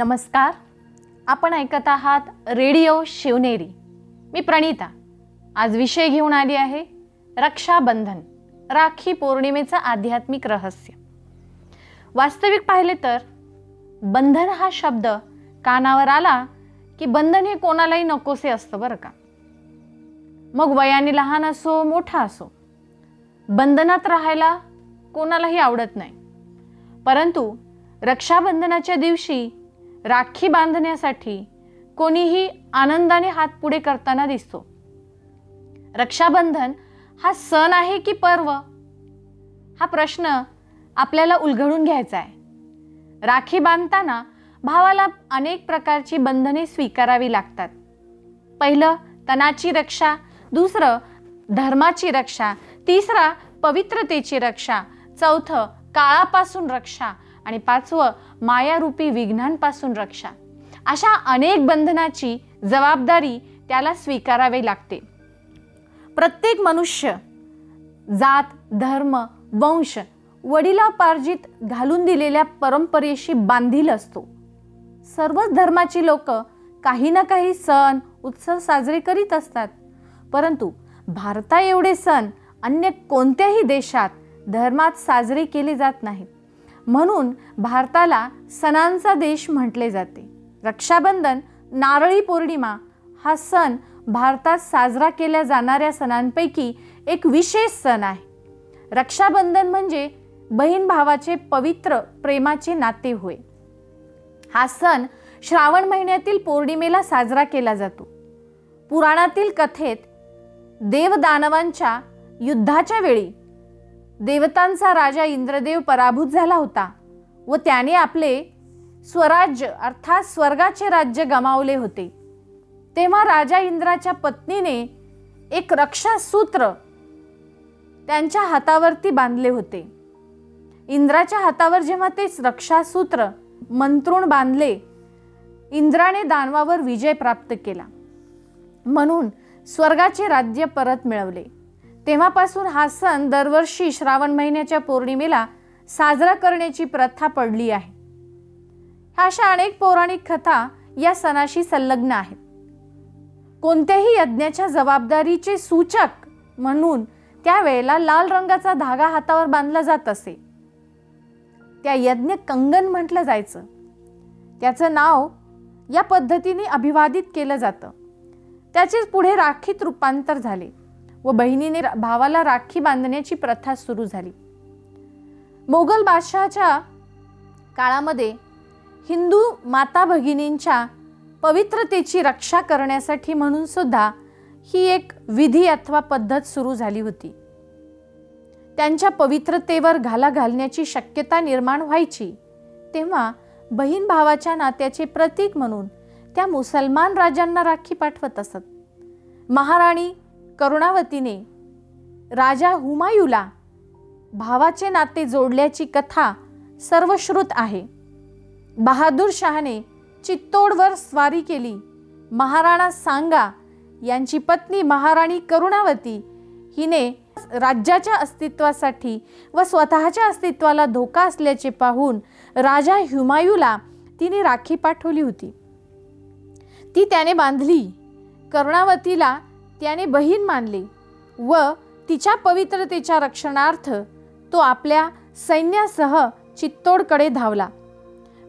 नमस्कार. आपण ऐकत आहात रेडिओ शिवनेरी. मी प्रणिता. आज विषय घेऊन आली आहे रक्षाबंधन राखी पौर्णिमेचं आध्यात्मिक रहस्य. वास्तविक पाहिले तर बंधन हा शब्द कानावर आला की बंधन हे कोणालाही नकोसे असतं बरं का? मग वयाने लहान असो मोठा असो बंधनात राहायला कोणालाही आवडत नाही. परंतु रक्षाबंधनाच्या दिवशी राखी बांधण्यासाठी कोणीही आनंदाने हात पुढे करताना दिसतो. रक्षाबंधन हा सण आहे की पर्व? हा प्रश्न आपल्याला उलगडून घ्यायचा आहे. राखी बांधताना भावाला अनेक प्रकारची बंधने स्वीकारावी लागतात. पहिलं तणाची रक्षा. दुसरं धर्माची रक्षा. तिसरा पवित्रतेची रक्षा. चौथं काळापासून रक्षा. आणि पाचवं मायारूपी विघ्नांपासून रक्षा. अशा अनेक बंधनाची जबाबदारी त्याला स्वीकारावी लागते. प्रत्येक मनुष्य जात धर्म वंश वडिलापार्जित घालून दिलेल्या परंपरेशी बांधील असतो. सर्वच धर्माची लोक काही ना काही सण उत्सव साजरे करीत असतात. परंतु भारता एवढे सण अन्य कोणत्याही देशात धर्मात साजरे केले जात नाहीत. म्हणून भारताला सणांचा देश म्हटले जाते. रक्षाबंधन नारळी पौर्णिमा हा सण भारतात साजरा केल्या जाणाऱ्या सणांपैकी एक विशेष सण आहे. रक्षाबंधन म्हणजे बहीण भावाचे पवित्र प्रेमाचे नाते होय. हा सण श्रावण महिन्यातील पौर्णिमेला साजरा केला जातो. पुराणातील कथेत देवदानवांच्या युद्धाच्या वेळी देवतांचा राजा इंद्रदेव पराभूत झाला होता व त्याने आपले स्वराज्य अर्थात स्वर्गाचे राज्य गमावले होते. तेव्हा राजा इंद्राच्या पत्नीने एक रक्षासूत्र त्यांच्या हातावरती बांधले होते. इंद्राच्या हातावर जेव्हा ते रक्षासूत्र मंत्रुण बांधले इंद्राने दानवावर विजय प्राप्त केला. म्हणून स्वर्गाचे राज्य परत मिळवले. तेव्हापासून हा सण दरवर्षी श्रावण महिन्याच्या पौर्णिमेला साजरा करण्याची प्रथा पडली आहे. अशा अनेक पौराणिक कथा या सणाशी संलग्न आहेत. कोणत्याही यज्ञाच्या जबाबदारीचे सूचक म्हणून त्यावेळेला लाल रंगाचा धागा हातावर बांधला जात असे. त्या यज्ञ कंगन म्हटलं जायचं. त्याचं नाव या पद्धतीने अभिवादित केलं जातं. त्याचे पुढे राखीत रूपांतर झाले. व बहिणीने भावाला राखी बांधण्याची प्रथा सुरू झाली. मोगल बादशहाच्या काळामध्ये हिंदू माता भगिनींच्या पवित्रतेची रक्षा करण्यासाठी म्हणून सुद्धा ही एक विधी अथवा पद्धत सुरू झाली होती. त्यांच्या पवित्रतेवर घाला घालण्याची शक्यता निर्माण व्हायची तेव्हा बहीण भावाच्या नात्याचे प्रतीक म्हणून त्या मुसलमान राजांना राखी पाठवत असत. महाराणी करुणावतीने राजा हुमायूला भावाचे नाते जोडल्याची कथा सर्वश्रुत आहे. बहादूर शहाने चित्तोडवर स्वारी केली. महाराणा सांगा यांची पत्नी महाराणी करुणावती हिने राज्याच्या अस्तित्वासाठी व स्वतःच्या अस्तित्वाला धोका असल्याचे पाहून राजा हुमायूला तिने राखी पाठवली होती. ती त्याने बांधली. करुणावतीला त्याने बहीण मानली व तिच्या पवित्रतेच्या रक्षणार्थ तो आपल्या सैन्यासह चित्तोडकडे धावला.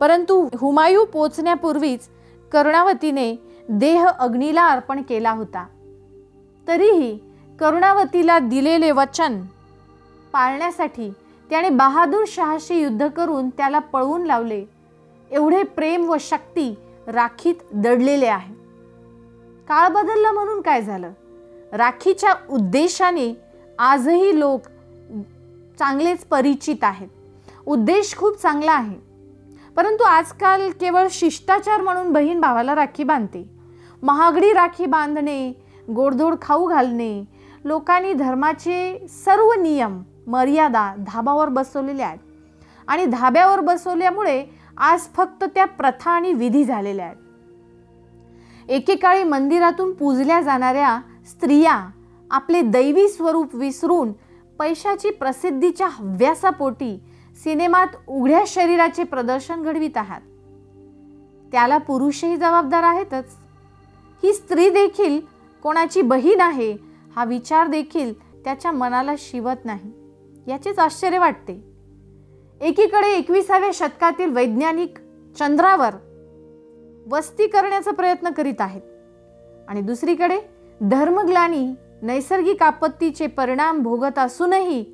परंतु हुमायू पोचण्यापूर्वीच करुणावतीने देह अग्नीला अर्पण केला होता. तरीही करुणावतीला दिलेले वचन पाळण्यासाठी त्याने बहादूर शहाशी युद्ध करून त्याला पळवून लावले. एवढे प्रेम व शक्ती राखीत दडलेले आहे. काळ बदलला म्हणून काय झालं? राखीच्या उद्देशाने आजही लोक चांगलेच परिचित आहेत. उद्देश खूप चांगला आहे. परंतु आजकाल केवळ शिष्टाचार म्हणून बहीण भावाला राखी बांधते. महागडी राखी बांधणे गोडधोड खाऊ घालणे लोकांनी धर्माचे सर्व नियम मर्यादा धाबावर बसवलेले आहेत. आणि धाब्यावर बसवल्यामुळे आज फक्त त्या प्रथा आणि विधी झालेल्या आहेत. एकेकाळी मंदिरातून पूजल्या जाणाऱ्या स्त्रिया आपले दैवी स्वरूप विसरून पैशाची प्रसिद्धीच्या हव्यासापोटी सिनेमात उघड्या शरीराचे प्रदर्शन घडवित आहात. त्याला पुरुषही जबाबदार आहेतच. ही स्त्री देखील कोणाची बहीण आहे हा विचार देखील त्याच्या मनाला शिवत नाही. याचेच आश्चर्य वाटते. एकीकडे एकविसाव्या शतकातील वैज्ञानिक चंद्रावर वस्ती करण्याचा प्रयत्न करीत आहेत. आणि दुसरीकडे धर्मग्लानी नैसर्गिक आपत्तीचे परिणाम भोगत असूनही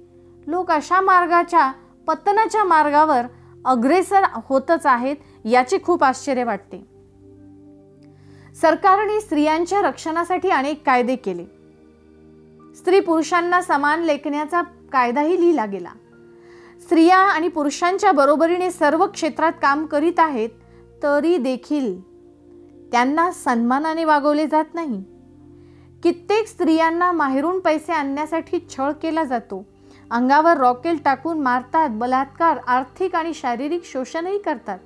लोक अशा मार्गाच्या पतनाच्या मार्गावर अग्रेसर होतच आहेत याचे खूप आश्चर्य वाटते. सरकारने स्त्रियांच्या रक्षणासाठी अनेक कायदे केले. स्त्री पुरुषांना समान लेखण्याचा कायदाही लिहिला गेला. स्त्रिया आणि पुरुषांच्या बरोबरीने सर्व क्षेत्रात काम करीत आहेत तरी देखील त्यांना सन्मानाने वागवले जात नाही. कित्येक स्त्रियांना माहेरून पैसे आणण्यासाठी छळ केला जातो. अंगावर रॉकेल टाकून मारतात बलात्कार आर्थिक आणि शारीरिक शोषणही करतात.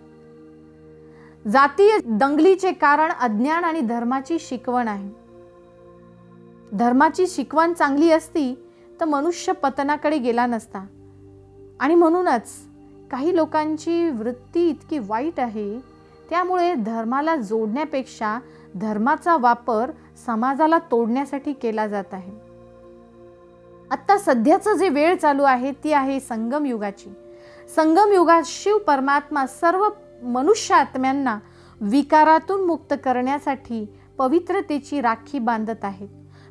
जातीय दंगलीचे कारण अज्ञान आणि धर्माची शिकवण आहे. धर्माची शिकवण चांगली असती तर मनुष्य पतनाकडे गेला नसता. आणि म्हणूनच काही लोकांची वृत्ती इतकी वाईट आहे त्यामुळे धर्माला जोडण्यापेक्षा धर्माचा वापर समाजाला तोडण्यासाठी केला जात आहे. आत्ता सध्याचं जे वेळ चालू आहे ती आहे संगम युगाची. संगम युगात शिव परमात्मा सर्व मनुष्य आत्म्यांना विकारातून मुक्त करण्यासाठी पवित्रतेची राखी बांधत आहेत.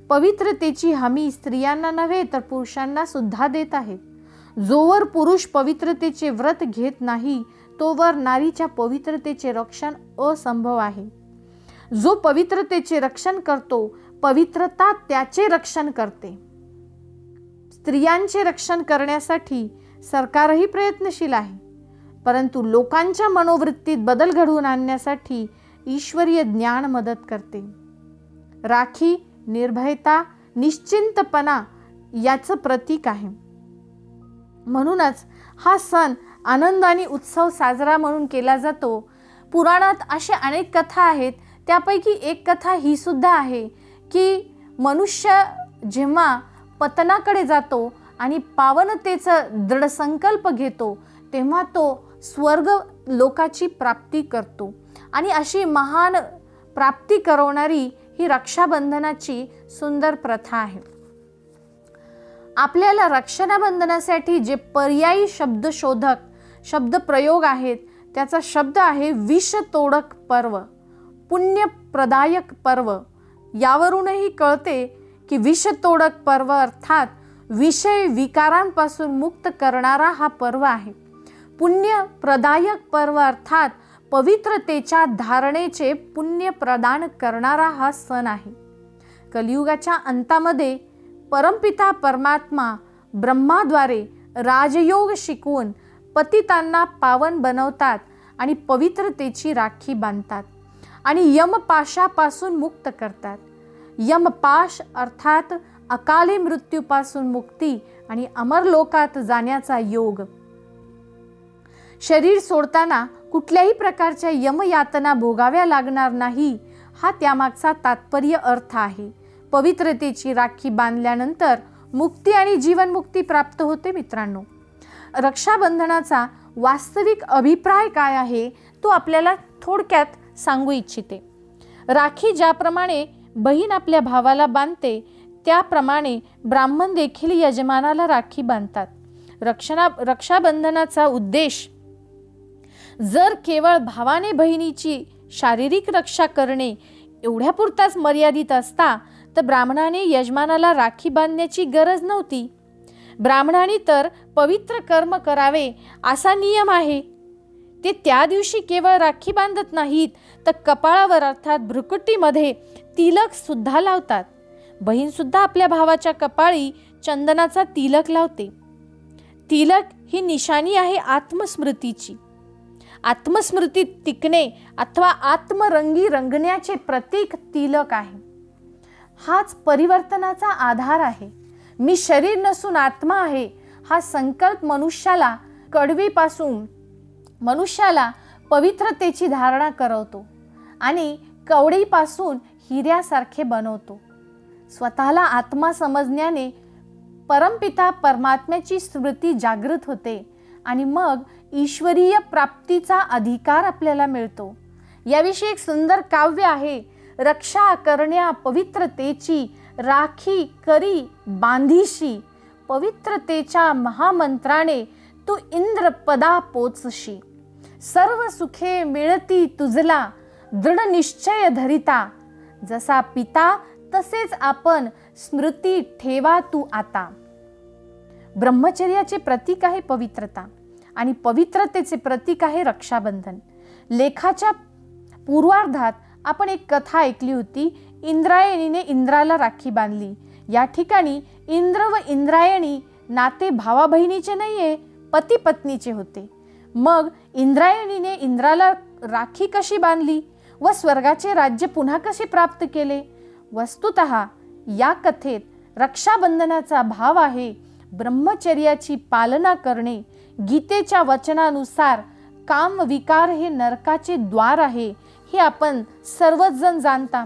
पवित्रतेची हमी स्त्रियांना नव्हे तर पुरुषांना सुद्धा देत आहेत. जोवर पुरुष पवित्रतेचे व्रत घेत नाही तोवर नारीच्या पवित्रतेचे रक्षण असंभव आहे. जो पवित्रतेचे रक्षण करतो पवित्रता त्याचे रक्षण करते. स्त्रियांचे रक्षण करण्यासाठी सरकारही प्रयत्नशील आहे. परंतु लोकांच्या मनोवृत्तीत बदल घडवून आणण्यासाठी ईश्वरीय ज्ञान मदत करते. राखी निर्भयता निश्चिंतपणा याचं प्रतीक आहे. म्हणूनच हा सण आनंद आणि उत्सव साजरा म्हणून केला जातो. पुराणात अशा अनेक कथा आहेत त्यापैकी एक कथा ही सुद्धा आहे की मनुष्य जेव्हा पतनाकडे जातो आणि पावनतेचं दृढ संकल्प घेतो तेव्हा तो स्वर्ग लोकाची प्राप्ती करतो. आणि अशी महान प्राप्ती करवणारी ही रक्षाबंधनाची सुंदर प्रथा आहे. आपल्याला रक्षाबंधनासाठी जे पर्यायी शब्दशोधक शब्द प्रयोग आहेत. त्याचा शब्द आहे विषतोडक पर्व. पुण्यप्रदायक पर्व. यावरूनही कळते की विषतोडक पर्व अर्थात विषय विकारांपासून मुक्त करणारा हा पर्व आहे. पुण्यप्रदायक पर्व अर्थात पवित्रतेच्या धारणेचे पुण्य प्रदान करणारा हा सण आहे. कलियुगाच्या अंतामध्ये परमपिता परमात्मा ब्रह्माद्वारे राजयोग शिकवून पतितांना पावन बनवतात आणि पवित्रतेची राखी बांधतात आणि यमपाशापासून मुक्त करतात. यमपाश अर्थात अकाली मृत्यूपासून मुक्ती आणि अमरलोकात जाण्याचा योग. शरीर सोडताना कुठल्याही प्रकारच्या यमयातना भोगाव्या लागणार नाही हा त्यामागचा तात्पर्य अर्थ आहे. पवित्रतेची राखी बांधल्यानंतर मुक्ती आणि जीवनमुक्ती प्राप्त होते मित्रांनो. रक्षाबंधनाचा वास्तविक अभिप्राय काय आहे तो आपल्याला थोडक्यात सांगू इच्छिते. राखी ज्याप्रमाणे बहीण आपल्या भावाला बांधते त्याप्रमाणे ब्राह्मण देखील यजमानाला राखी बांधतात. रक्षणा रक्षाबंधनाचा उद्देश जर केवळ भावाने बहिणीची शारीरिक रक्षा करणे एवढ्यापुरताच मर्यादित असता तर ब्राह्मणाने यजमानाला राखी बांधण्याची गरज नव्हती. ब्राह्मणाने तर पवित्र कर्म करावे असा नियम आहे. ते त्या दिवशी केवळ राखी बांधत नाहीत तर कपाळावर अर्थात भ्रुकुटीमध्ये तिलक सुद्धा लावतात. बहीण सुद्धा आपल्या भावाच्या कपाळी चंदनाचा तिलक लावते. तिलक ही निशाणी आहे आत्मस्मृतीची. आत्मस्मृतीत टिकणे अथवा आत्मरंगी रंगण्याचे प्रतीक तिलक आहे. हाच परिवर्तनाचा आधार आहे. मी शरीर नसून आत्मा आहे हा संकल्प मनुष्याला कडवीपासून मनुष्याला पवित्रतेची धारणा करवतो आणि कवडीपासून हिऱ्यासारखे बनवतो. स्वतःला आत्मा समजण्याने परमपिता परमात्म्याची स्मृती जागृत होते आणि मग ईश्वरीय प्राप्तीचा अधिकार आपल्याला मिळतो. याविषयी एक सुंदर काव्य आहे रक्षा करण्या पवित्रतेची राखी करी बांधीशी पवित्रतेच्या महामंत्राने तू इंद्रपदा पोचशी. सर्व सुखे मिळती तुझला दृढ निश्चय धरिता. जसा पिता तसेच आपण स्मृती ठेवा तू आता. ब्रह्मचर्याचे प्रतीक आहे पवित्रता आणि पवित्रतेचे प्रतीक आहे रक्षाबंधन. लेखाच्या पूर्वार्धात आपण एक कथा ऐकली होती इंद्रायणीने इंद्राला राखी बांधली. या ठिकाणी इंद्र व इंद्रायणी नाते भावा बहिणीचे नाहीये पती पत्नीचे होते. मग इंद्रायणीने इंद्राला राखी कशी बांधली व स्वर्गाचे राज्य पुन्हा कसे प्राप्त केले? वस्तुत या कथेत रक्षाबंधनाचा भाव आहे ब्रह्मचर्याची पालना करणे गीतेच्या वचनानुसार काम विकार हे नरकाचे द्वार आहे हे आपण सर्वच जण जाणता.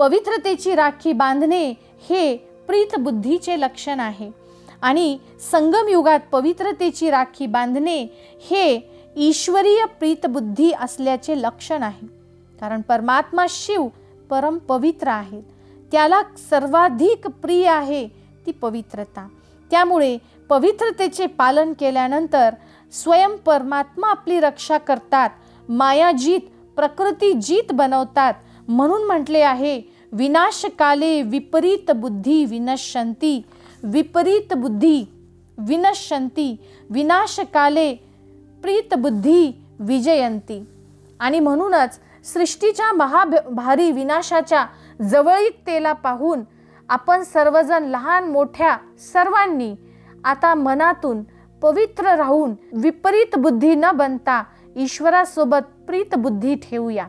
पवित्रतेची राखी बांधणे हे प्रीतबुद्धीचे लक्षण आहे. आणि संगमयुगात पवित्रतेची राखी बांधणे हे ईश्वरीय प्रीतबुद्धी असल्याचे लक्षण आहे. कारण परमात्मा शिव परम पवित्र आहेत. त्याला सर्वाधिक प्रिय आहे ती पवित्रता. त्यामुळे पवित्रतेचे पालन केल्यानंतर स्वयं परमात्मा आपली रक्षा करतात मायाजीत प्रकृती जीत बनवतात म्हणून म्हटले आहे विनाशकाले विपरीत बुद्धी विनशंती विपरीत बुद्धी विनशंती विनाशकाले प्रीत बुद्धी विजयंती. आणि म्हणूनच सृष्टीच्या महाभारी विनाशाच्या जवळीकतेला पाहून आपण सर्वजण लहान मोठ्या सर्वांनी आता मनातून पवित्र राहून विपरीत बुद्धी न बनता ईश्वरासोबत प्रीत बुद्धी ठेवूया.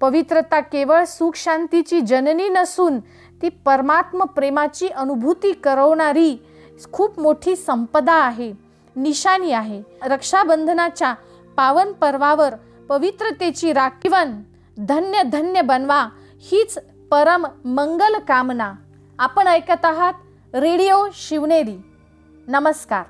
पवित्रता केवळ सुख शांतीची जननी नसून ती परमात्म प्रेमाची अनुभूती करवणारी खूप मोठी संपदा आहे निशाणी आहे. रक्षाबंधनाच्या पावन पर्वावर पवित्रतेची राखीवन धन्य धन्य बनवा हीच परम मंगल कामना. आपण ऐकत आहात रेडिओ शिवनेरी. नमस्कार.